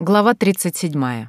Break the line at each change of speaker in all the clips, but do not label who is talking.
Глава 37.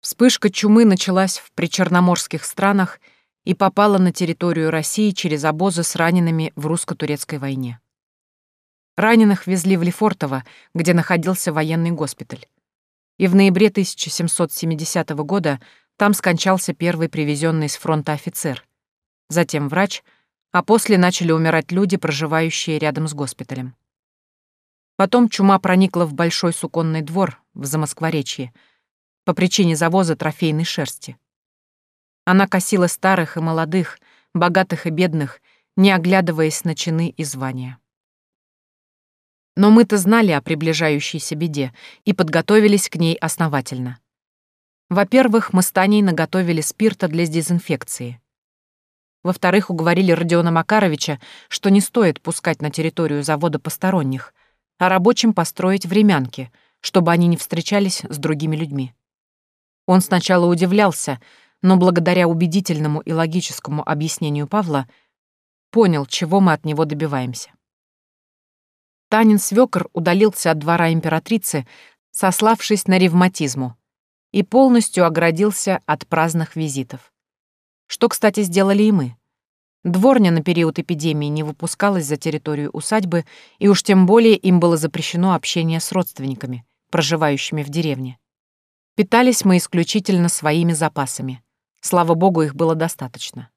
Вспышка чумы началась в причерноморских странах и попала на территорию России через обозы с ранеными в русско-турецкой войне. Раненых везли в Лефортово, где находился военный госпиталь. И в ноябре 1770 года там скончался первый привезенный с фронта офицер, затем врач, а после начали умирать люди, проживающие рядом с госпиталем. Потом чума проникла в большой суконный двор в Замоскворечье по причине завоза трофейной шерсти. Она косила старых и молодых, богатых и бедных, не оглядываясь на чины и звания. Но мы-то знали о приближающейся беде и подготовились к ней основательно. Во-первых, мы с Таней наготовили спирта для дезинфекции. Во-вторых, уговорили Родиона Макаровича, что не стоит пускать на территорию завода посторонних, а рабочим построить времянки, чтобы они не встречались с другими людьми. Он сначала удивлялся, но благодаря убедительному и логическому объяснению Павла понял, чего мы от него добиваемся. Танин свёкор удалился от двора императрицы, сославшись на ревматизму, и полностью оградился от праздных визитов. Что, кстати, сделали и мы. Дворня на период эпидемии не выпускалась за территорию усадьбы, и уж тем более им было запрещено общение с родственниками, проживающими в деревне. Питались мы исключительно своими запасами. Слава богу, их было достаточно.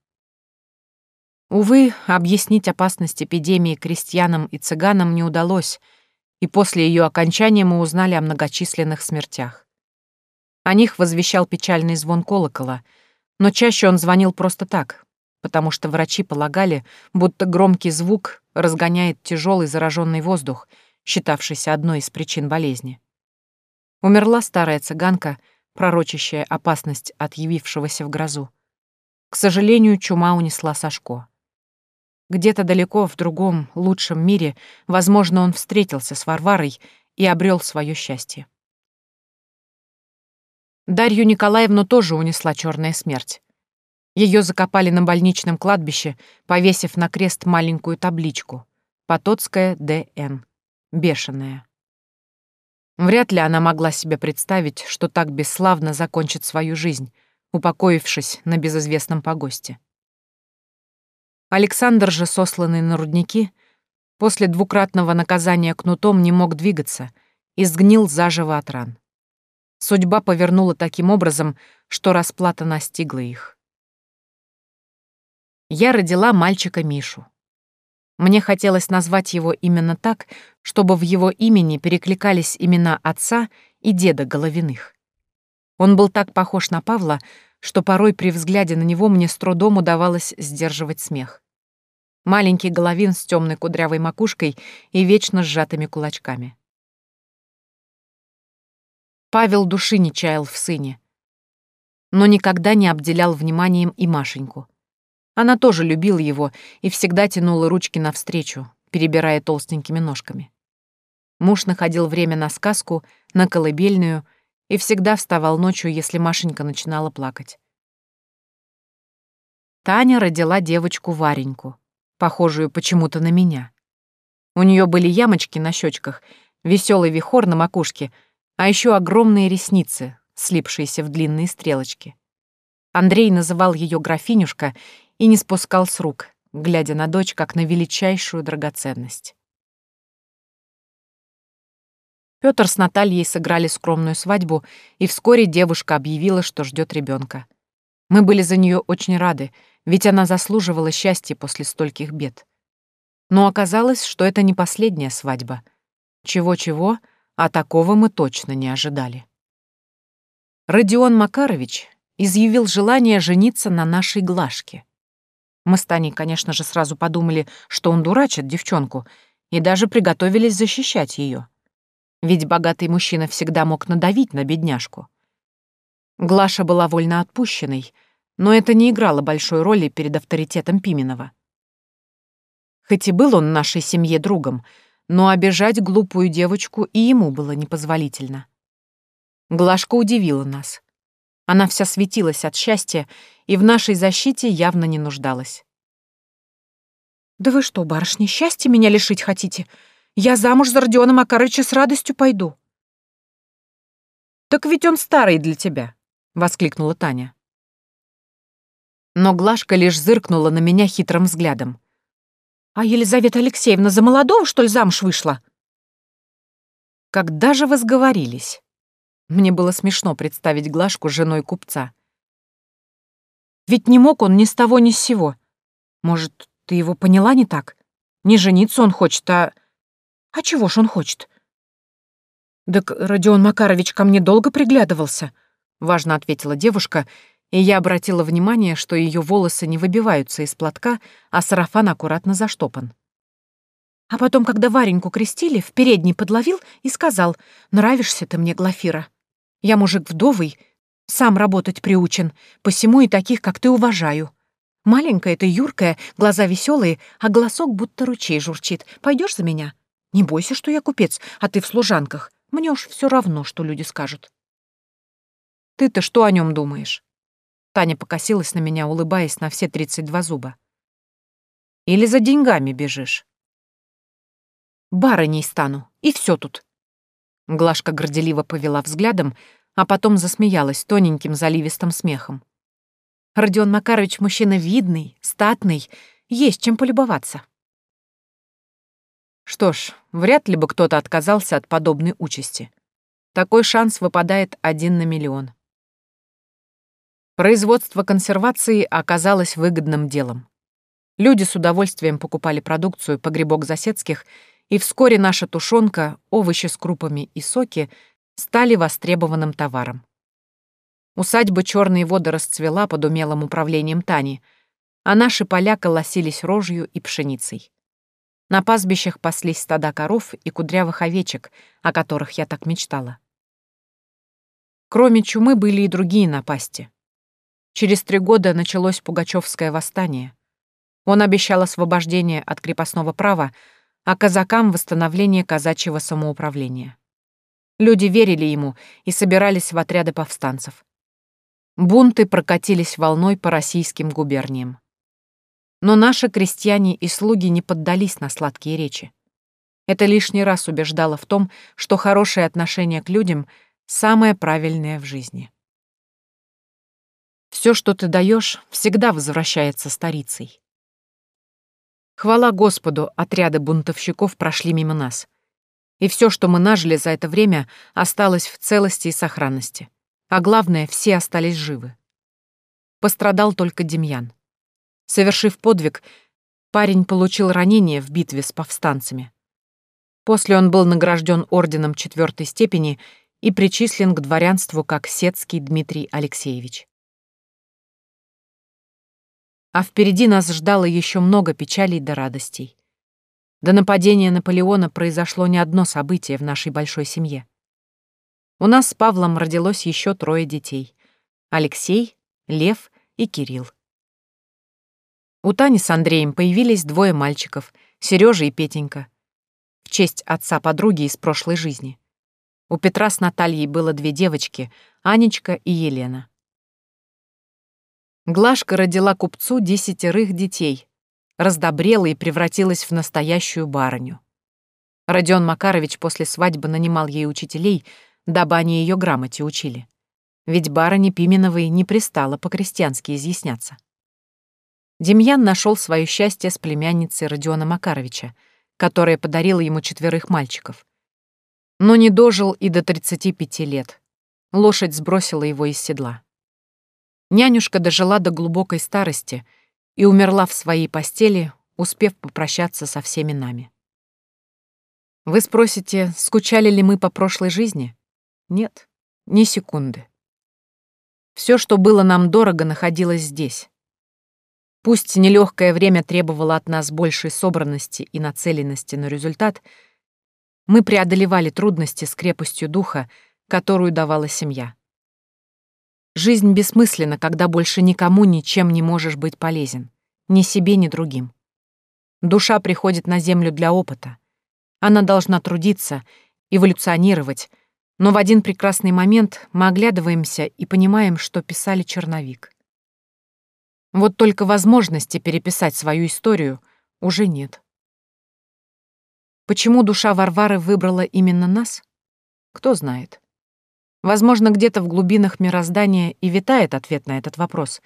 Увы, объяснить опасность эпидемии крестьянам и цыганам не удалось, и после ее окончания мы узнали о многочисленных смертях. О них возвещал печальный звон колокола, но чаще он звонил просто так, потому что врачи полагали, будто громкий звук разгоняет тяжелый зараженный воздух, считавшийся одной из причин болезни. Умерла старая цыганка, пророчащая опасность от явившегося в грозу. К сожалению, чума унесла Сашко. Где-то далеко, в другом, лучшем мире, возможно, он встретился с Варварой и обрел свое счастье. Дарью Николаевну тоже унесла черная смерть. Ее закопали на больничном кладбище, повесив на крест маленькую табличку «Потоцкая Д.Н. Бешеная». Вряд ли она могла себе представить, что так бесславно закончит свою жизнь, упокоившись на безызвестном погосте. Александр же, сосланный на рудники, после двукратного наказания кнутом не мог двигаться и сгнил заживо от ран. Судьба повернула таким образом, что расплата настигла их я родила мальчика Мишу. Мне хотелось назвать его именно так, чтобы в его имени перекликались имена отца и деда Головиных. Он был так похож на Павла, что порой при взгляде на него мне с трудом удавалось сдерживать смех. Маленький Головин с темной кудрявой макушкой и вечно сжатыми кулачками. Павел души не чаял в сыне, но никогда не обделял вниманием и Машеньку. Она тоже любила его и всегда тянула ручки навстречу, перебирая толстенькими ножками. Муж находил время на сказку, на колыбельную и всегда вставал ночью, если Машенька начинала плакать. Таня родила девочку Вареньку, похожую почему-то на меня. У нее были ямочки на щечках, веселый вихор на макушке, а еще огромные ресницы, слипшиеся в длинные стрелочки. Андрей называл ее графинюшка и не спускал с рук, глядя на дочь как на величайшую драгоценность. Пётр с Натальей сыграли скромную свадьбу, и вскоре девушка объявила, что ждет ребенка. Мы были за нее очень рады, ведь она заслуживала счастья после стольких бед. Но оказалось, что это не последняя свадьба. Чего-чего, а такого мы точно не ожидали. Родион Макарович изъявил желание жениться на нашей Глашке. Мы с Таней, конечно же, сразу подумали, что он дурачит девчонку, и даже приготовились защищать ее. Ведь богатый мужчина всегда мог надавить на бедняжку. Глаша была вольно отпущенной, но это не играло большой роли перед авторитетом Пименова. Хоть и был он нашей семье другом, но обижать глупую девочку и ему было непозволительно. Глашка удивила нас. Она вся светилась от счастья и в нашей защите явно не нуждалась. «Да вы что, барышня, счастья меня лишить хотите? Я замуж за Родиона Макарыча с радостью пойду». «Так ведь он старый для тебя», — воскликнула Таня. Но Глашка лишь зыркнула на меня хитрым взглядом. «А Елизавета Алексеевна за молодого, что ли, замуж вышла?» «Когда же вы сговорились?» Мне было смешно представить Глашку женой купца. Ведь не мог он ни с того ни с сего. Может, ты его поняла не так? Не жениться он хочет, а... А чего ж он хочет? «Так Родион Макарович ко мне долго приглядывался», — важно ответила девушка, и я обратила внимание, что ее волосы не выбиваются из платка, а сарафан аккуратно заштопан. А потом, когда Вареньку крестили, в передней подловил и сказал, «Нравишься ты мне, Глафира. Я мужик вдовый, сам работать приучен, посему и таких, как ты, уважаю. Маленькая ты, юркая, глаза веселые, а голосок будто ручей журчит. Пойдешь за меня? Не бойся, что я купец, а ты в служанках. Мне уж все равно, что люди скажут. Ты-то что о нем думаешь? Таня покосилась на меня, улыбаясь на все тридцать два зуба. Или за деньгами бежишь? Барыней стану, и все тут. Глашка горделиво повела взглядом, а потом засмеялась тоненьким заливистым смехом. Родион Макарович мужчина видный, статный, есть чем полюбоваться. Что ж, вряд ли бы кто-то отказался от подобной участи. Такой шанс выпадает один на миллион. Производство консервации оказалось выгодным делом. Люди с удовольствием покупали продукцию погребок Засецких, и вскоре наша тушенка, овощи с крупами и соки стали востребованным товаром. Усадьба Черные воды расцвела под умелым управлением Тани, а наши поля колосились рожью и пшеницей. На пастбищах паслись стада коров и кудрявых овечек, о которых я так мечтала. Кроме чумы были и другие напасти. Через три года началось Пугачевское восстание. Он обещал освобождение от крепостного права, а казакам — восстановление казачьего самоуправления. Люди верили ему и собирались в отряды повстанцев. Бунты прокатились волной по российским губерниям. Но наши крестьяне и слуги не поддались на сладкие речи. Это лишний раз убеждало в том, что хорошее отношение к людям — самое правильное в жизни. Все, что ты даешь, всегда возвращается старицей. Хвала Господу, отряды бунтовщиков прошли мимо нас. И все, что мы нажили за это время, осталось в целости и сохранности. А главное, все остались живы. Пострадал только Демьян. Совершив подвиг, парень получил ранение в битве с повстанцами. После он был награжден орденом четвертой степени и причислен к дворянству как Сецкий Дмитрий Алексеевич. А впереди нас ждало еще много печалей да радостей. До нападения Наполеона произошло не одно событие в нашей большой семье. У нас с Павлом родилось еще трое детей — Алексей, Лев и Кирилл. У Тани с Андреем появились двое мальчиков — Сережа и Петенька. В честь отца подруги из прошлой жизни. У Петра с Натальей было две девочки — Анечка и Елена. Глашка родила купцу десятерых детей, раздобрела и превратилась в настоящую барыню. Родион Макарович после свадьбы нанимал ей учителей, дабы они ее грамоте учили. Ведь барыне Пименовой не пристало по-крестьянски изъясняться. Демьян нашел свое счастье с племянницей Родиона Макаровича, которая подарила ему четверых мальчиков. Но не дожил и до 35 лет. Лошадь сбросила его из седла. Нянюшка дожила до глубокой старости и умерла в своей постели, успев попрощаться со всеми нами. Вы спросите, скучали ли мы по прошлой жизни? Нет, ни секунды. Все, что было нам дорого, находилось здесь, Пусть нелегкое время требовало от нас большей собранности и нацеленности на результат, мы преодолевали трудности с крепостью духа, которую давала семья. Жизнь бессмысленна, когда больше никому ничем не можешь быть полезен, ни себе, ни другим. Душа приходит на землю для опыта. Она должна трудиться, эволюционировать, но в один прекрасный момент мы оглядываемся и понимаем, что писали черновик. Вот только возможности переписать свою историю уже нет. Почему душа Варвары выбрала именно нас? Кто знает. Возможно, где-то в глубинах мироздания и витает ответ на этот вопрос.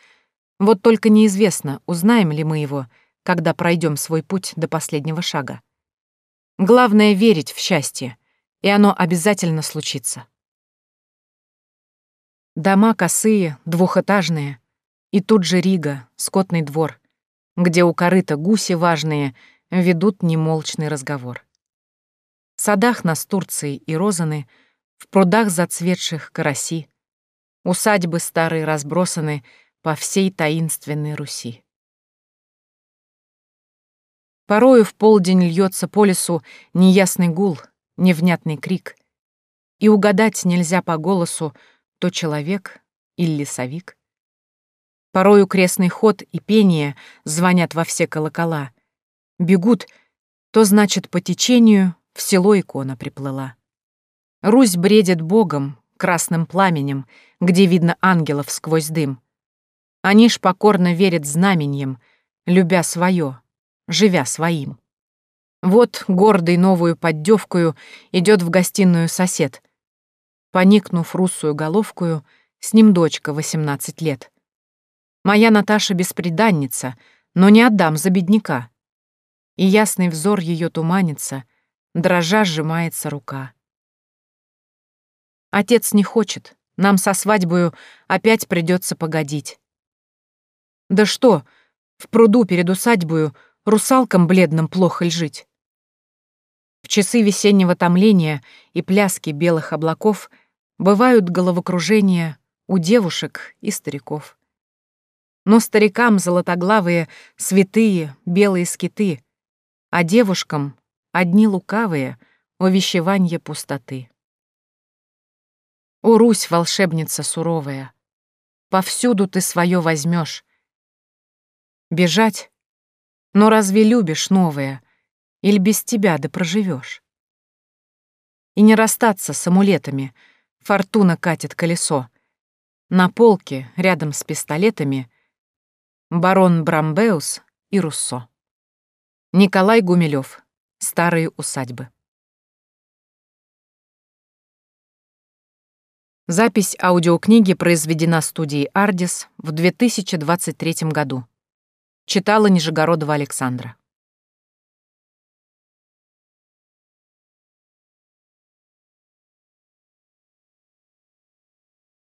Вот только неизвестно, узнаем ли мы его, когда пройдем свой путь до последнего шага. Главное — верить в счастье, и оно обязательно случится. Дома косые, двухэтажные, и тут же Рига, скотный двор, где у корыта гуси важные ведут немолчный разговор. В садах настурции и розаны, в прудах зацветших караси, усадьбы старые разбросаны по всей таинственной Руси. Порою в полдень льется по лесу неясный гул, невнятный крик, и угадать нельзя по голосу, то человек или лесовик. Порою крестный ход и пение звонят во все колокола. Бегут, то значит по течению в село икона приплыла. Русь бредит Богом, красным пламенем, где видно ангелов сквозь дым. Они ж покорно верят знаменьям, любя свое, живя своим. Вот гордый новую поддевкою идет в гостиную сосед. Поникнув русую головкую, с ним дочка 18 лет. Моя Наташа бесприданница, но не отдам за бедняка. И ясный взор ее туманится, дрожа сжимается рука. Отец не хочет, нам со свадьбою опять придется погодить. Да что, в пруду перед усадьбою русалкам бледным плохо жить? В часы весеннего томления и пляски белых облаков бывают головокружения у девушек и стариков. Но старикам золотоглавые, святые, белые скиты, а девушкам одни лукавые, увещеванье пустоты. О, Русь, волшебница суровая, повсюду ты свое возьмешь. Бежать но разве любишь новое? Или без тебя да проживешь? И не расстаться с амулетами. Фортуна катит колесо. На полке, рядом с пистолетами, барон Брамбеус и Руссо. Николай Гумилев. Старые усадьбы. Запись аудиокниги произведена студией «Ардис» в 2023 году. Читала Нижегородова Александра.